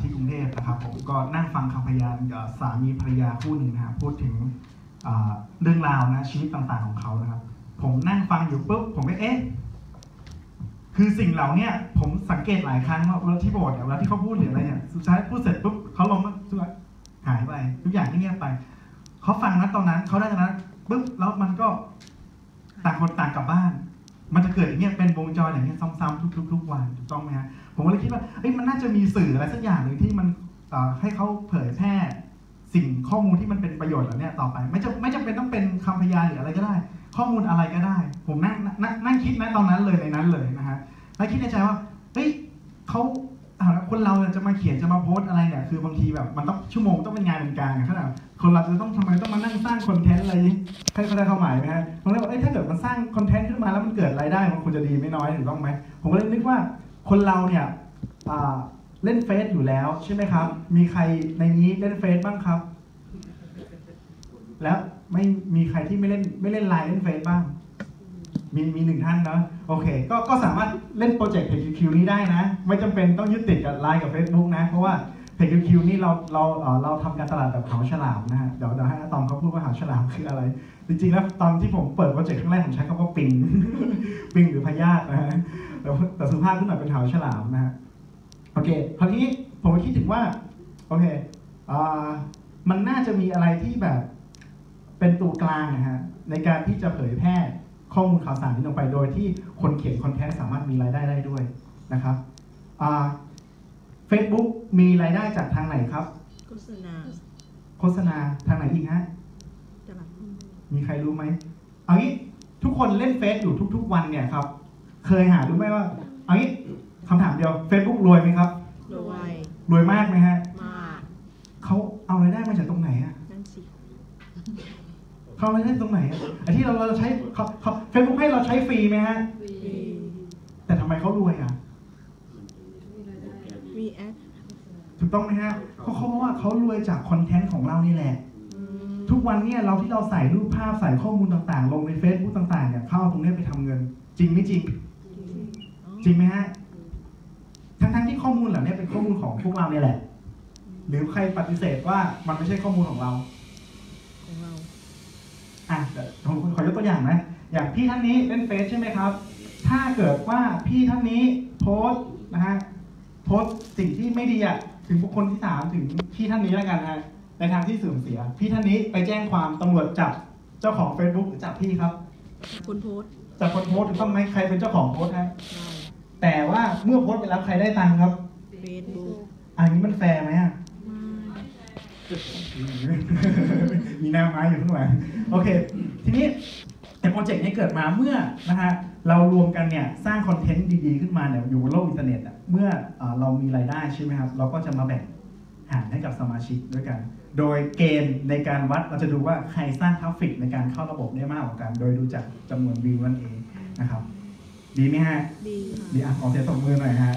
ที่กรุงเทพนะครับผมก็นั่งฟังคำพยานสามีภรรยาคู่หนึ่งนะครับพูดถึงเรื่องราวนะชีวิตต่างๆของเขานะครับ ผมนั่งฟังอยู่ปุ๊บผมก็เอ๊ะคือสิ่งเหล่านี้ผมสังเกตหลายครั้งว่าเวลาที่บสถ์เนี่ยเวลาที่เขาพูดหรืออะไรเนี่ยสุดท้ายพูดเสร็จปุ๊บเขาลงมาทุกอย่างหายไปทุกอย่างเงียบไปเขาฟังนะตอนนั้นเขาได้ตอนนั้นปุ๊บแล้วมันก็ต่างคนต่างกลับบ้าน มันจะเกิดอย่างเงี้ยเป็นวงจรอย่างเงี้ยซ้ำๆทุกๆทุกวันถูกต้องไหมฮะผมก็เลยคิดว่าเอ้ยมันน่าจะมีสื่ออะไรสักอย่างหนึ่งที่มันให้เขาเผยแพร่สิ่งข้อมูลที่มันเป็นประโยชน์เหล่าเนี้ยต่อไป ไม่จำไม่จำเป็นต้องเป็นคำพยานหรืออะไรก็ได้ ข้อมูลอะไรก็ได้ ผมนั่งนั่งนั่งคิดนะตอนนั้นเลยในนั้นเลยนะฮะแล้วคิดในใจว่าเฮ้ยเขา อ่าคนเราจะมาเขียนจะมาโพสอะไรเนี่ยคือบางทีแบบมันต้องชั่วโมงต้องเป็นงานเป็นการขนาดคนเราจะต้องทำไมต้องมานั่งสร้างคอนเทนต์อะไรให้เขาได้เข้าหมายไหมฮะผมเลยบอกเอ้ยถ้าเกิดมันสร้างคอนเทนต์ขึ้นมาแล้วมันเกิดรายได้มันควรจะดีไม่น้อยถูกต้องไหมผมก็เลยนึกว่าคนเราเนี่ยเล่นเฟซอยู่แล้วใช่ไหมครับ มีใครในนี้เล่นเฟซบ้างครับ แล้วไม่มีใครที่ไม่เล่นไม่เล่นไลน์เล่นเฟซบ้าง มีมีหนึ่งท่านเนาะโอเคก็ก็สามารถเล่นโปรเจกต์ PQQ นี้ได้นะ ไม่จำเป็นต้องยึดติดกับไลน์กับ Facebook นะ เพราะว่า PQQ นี่เราเราเอ่อเราทำการตลาดแบบเหาฉลามนะฮะเดี๋ยวเดี๋ยวให้อาตอมเขาพูดว่าเหาฉลามคืออะไร จริงๆแล้วตอนที่ผมเปิดโปรเจกต์ครั้งแรกผมใช้คำว่าปิงปิงหรือพยาธินะฮะแต่แต่สุภาพขึ้นมาเป็นเหาฉลามนะฮะโอเคคราวนี้ผมคิดถึงว่าโอเคมันน่าจะมีอะไรที่แบบเป็นตัวกลางนะฮะในการที่จะเผยแพร่ ข้อมูลข่าวสารนี้ลงไปโดยที่คนเขียนคอนเทนต์สามารถมีรายได้ได้ด้วยนะครับเฟซบุ๊กมีรายได้จากทางไหนครับ โฆษณา โฆษณาทางไหนอีกฮะตลาดหุ้นมีใครรู้ไหมเอางี้ทุกคนเล่นเฟซอยู่ทุก ๆ วันเนี่ยครับ เคยหารู้ไหมว่าเอางี้คำถามเดียว Facebook รวยไหมครับ รวย รวยมากไหมฮะ มาก เขาเอารายได้มาจากตรงไหนอะ นั่นสิ เขาเอารายได้ตรงไหนอะไอ้ที่เราเราใช้เขาเขาเฟซบุ๊กให้เราใช้ฟรีไหมฮะแต่ทำไมเขารวยอะมีแอดถูกต้องไหมฮะเพราะเขาบอกว่าเขารวยจากคอนเทนต์ของเรานี่แหละอืมทุกวันเนี่ยเราที่เราใส่รูปภาพใส่ข้อมูลต่างๆ ลงใน Facebook ต่างๆเนี่ยเขาเอาตรงเนี้ยไปทำเงิน จริงไม่จริง จริงไหมฮะทั้งๆที่ข้อมูลเหล่านี้เป็นข้อมูลของพวกเราเนี่ยแหละ หรือใครปฏิเสธว่ามันไม่ใช่ข้อมูลของเรา ของเรา อะเดี๋ยวผมข อยกตัวอย่างนะ อย่างพี่ท่านนี้เล่นเฟซใช่ไหมครับ ถ้าเกิดว่าพี่ท่านนี้โพสต์นะฮะโพสต์สิ่งที่ไม่ดีอะถึงบุคคลที่สามถึงพี่ท่านนี้แล้วกันฮะในทางที่เสื่อมเสีย พี่ท่านนี้ไปแจ้งความตำรวจจับเจ้าของ Facebook หรือจับพี่ครับคนโพสต์จับคนโพสต์ถูกต้องไหมใครเป็นเจ้าของโพสต์ฮะเราแต่ว่าเมื่อโพสต์ไปแล้วใครได้ตังค์ครับเฟซบุ๊กอันนี้มันแฟร์ไหมอะมีหน้าไม้อยู่ข้างหลังโอเค ทีนี้ไอ้โป รเจกต์นี้เกิดมาเมื่อนะฮะเรารวมกันเนี่ยสร้างคอนเทนต์ดีๆขึ้นมาเนี่ยอยู่บนโลกอินเทอร์เน็ตอะเมื่อเอ่อเรามีรายได้ใช่ไหมครับเราก็จะมาแบ่งหารให้กับสมาชิกด้วยกัน โดยเกณฑ์ในการวัดเราจะดูว่าใครสร้าง traffic ในการเข้าระบบได้มากกว่ากัน โดยดูจากจำนวนวิวนั่นเองนะครับ ดีไหมฮะ ดีดีอะขอเสียงตบมือหน่อยฮะ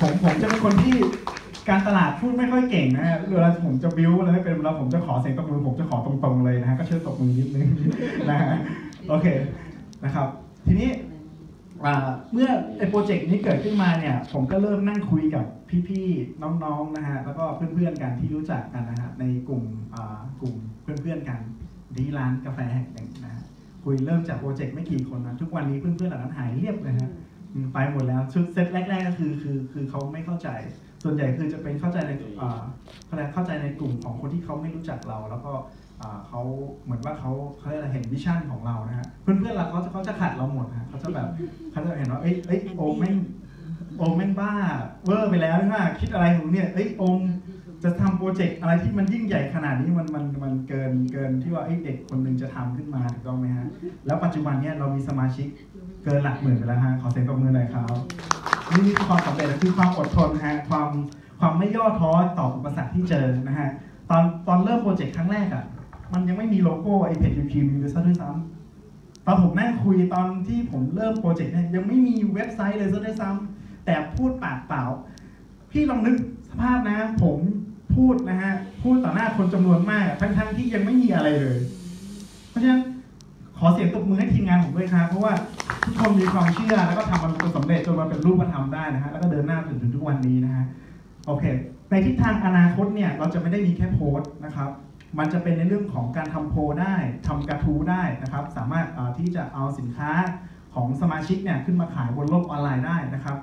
ผมผมจะเป็นคนที่การตลาดพูดไม่ค่อยเก่งนะฮะเวลาผมจะบิวอะไรไม่เป็นเวลาผมจะขอเสียงตบมือผมจะขอตรงๆเลยนะฮะก็ช่วยตบมือนิดนึงนะฮะ โอเคนะครับ ทีนี้เมื่อไอ้โปรเจกต์นี้เกิดขึ้นมาเนี่ย ผมก็เริ่มนั่งคุยกับพี่ๆน้องๆนะฮะแล้วก็เพื่อนๆกันที่รู้จักกันนะฮะในกลุ่มกลุ่มเพื่อนๆกันที่ร้านกาแฟแห่งหนึ่งนะฮะคุยเริ่มจากโปรเจกต์ไม่กี่คนนะทุกวันนี้เพื่อนๆเหล่านั้นหายเรียบเลยฮะไปหมดแล้วชุดเซตแรก ๆ ก็คือคือคือเขาไม่เข้าใจ ส่วนใหญ่คือจะเป็นเข้าใจในอ่าเข้าใจในกลุ่มของคนที่เขาไม่รู้จักเรา แล้วก็ เขาเหมือนว่าเขาเขาเรียกอะเห็น vision ของเรานะฮะเพื่อนๆเราเขาจะเขาจะขัดเราหมดนะเขาจะแบบเขาจะเห็นว่าเอ้ยเอ้ยโอมแม่งโอมแม่งบ้าเวอร์ไปแล้วนะคิดอะไรของเนี่ยเอ้ยโอมจะทำโปรเจกต์อะไรที่มันยิ่งใหญ่ขนาดนี้มันมันมันเกินเกินที่ว่าเอ้เด็กคนหนึ่งจะทำขึ้นมาถูกต้องไหมฮะแล้วปัจจุบันเนี่ยเรามีสมาชิกเกินหลักหมื่นไปแล้วฮะขอเสียงปรบมือหน่อยครับนี่คือความสำเร็จคือความอดทนฮะความความไม่ย่อท้อต่ออุปสรรคที่เจอนะฮะตอนตอนเริ่มโปรเจกต์ครั้งแรกอะ มันยังไม่มีโลโก้ไอเพจยูทีมีเลยซะด้วยซ้ำตอนผมนั่งคุยตอนที่ผมเริ่มโปรเจกต์เนี่ยยังไม่มีเว็บไซต์เลยซะด้วยซ้ำแต่พูดปากเปล่า พี่ลองนึกสภาพนะ ผมพูดนะฮะ พูดต่อหน้าคนจำนวนมาก ทั้งๆที่ยังไม่มีอะไรเลย เพราะฉะนั้นขอเสียงตบมือให้ทีมงานผมด้วยครับ เพราะว่าทุกคนมีความเชื่อแล้วก็ทำมันจนสำเร็จจนมาเป็นรูปธรรมได้นะฮะแล้วก็เดินหน้าถึงถึงทุกวันนี้นะฮะโอเค ในทิศทางอนาคตเนี่ยเราจะไม่ได้มีแค่โพสต์นะครับ มันจะเป็นในเรื่องของการทำโพลได้ทำกระทู้ได้นะครับ สามารถเอ่อที่จะเอาสินค้าของสมาชิกเนี่ยขึ้นมาขายบนโลกออนไลน์ได้นะครับ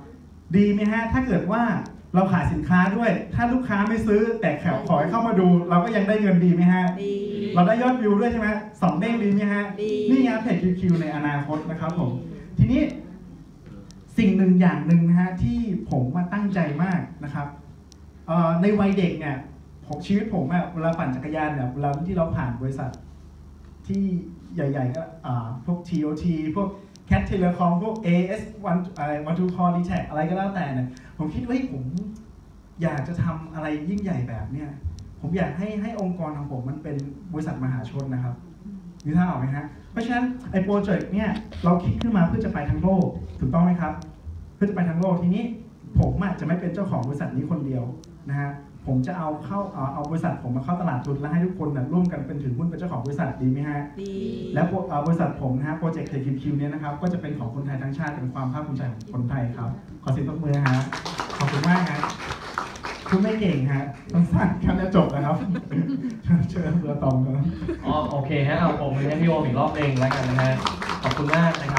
ดีไหมฮะถ้าเกิดว่าเราขายสินค้าด้วย ถ้าลูกค้าไม่ซื้อแต่แขกขอให้เข้ามาดู เราก็ยังได้เงินดีไหมฮะดีเราได้ยอดวิวด้วยใช่ไหมสองเด้งดีไหมฮะดีนี่ไงเพจคิวในอนาคตนะครับผมทีนี้สิ่งหนึ่งอย่างหนึ่งนะฮะที่ผมมาตั้งใจมากนะครับเอ่อในวัยเด็กเนี่ย ผมชีวิตผมอะเวลาปั่นจักรยานเนี่ยเวลาที่เราผ่านบริษัท ที่ใหญ่ๆก็อ่าพวก TOT พวก Cat Telecom พวก AS วันอะไรวันทูคอรีแทอะไรก็แล้วแต่เนี่ยผมคิดว่าเฮ้ยผมอยากจะทำอะไรยิ่งใหญ่แบบเนี้ยผมอยากให้ให้องค์กรของผมมันเป็นบริษัทมหาชนนะครับมีท่าออกไหมฮะ เพราะฉะนั้นไอ้โปรเจกต์เนี่ยเราคิดขึ้นมาเพื่อจะไปทั้งโลกถูกต้องไหมครับ เพื่อจะไปทั้งโลกทีนี้ ผมอาจจะไม่เป็นเจ้าของบริษัทนี้คนเดียวนะฮะผมจะเอาเข้าเอาเอาบริษัทผมมาเข้าตลาดทุนแล้วให้ทุกคนนะร่วมกันเป็นถือหุ้นเป็นเจ้าของบริษัทดีไหมฮะดีแล้วโปรเอ่อบริษัทผมนะฮะโปรเจกต์ KQQ เนี่ยนะครับก็จะเป็นของคนไทยทั้งชาติเป็นความภาคภูมิใจของคนไทยครับ ขอเสียงปรบมือนะฮะขอบคุณมากฮะคุณไม่เก่งฮะสั้นๆแค่นี้จบแล้วครับเชิญเรือตองครับอ๋อโอเคฮะเอาผมให้พี่โอมอีกรอบหนึ่งแล้วกันนะฮะขอบคุณมากนะครับ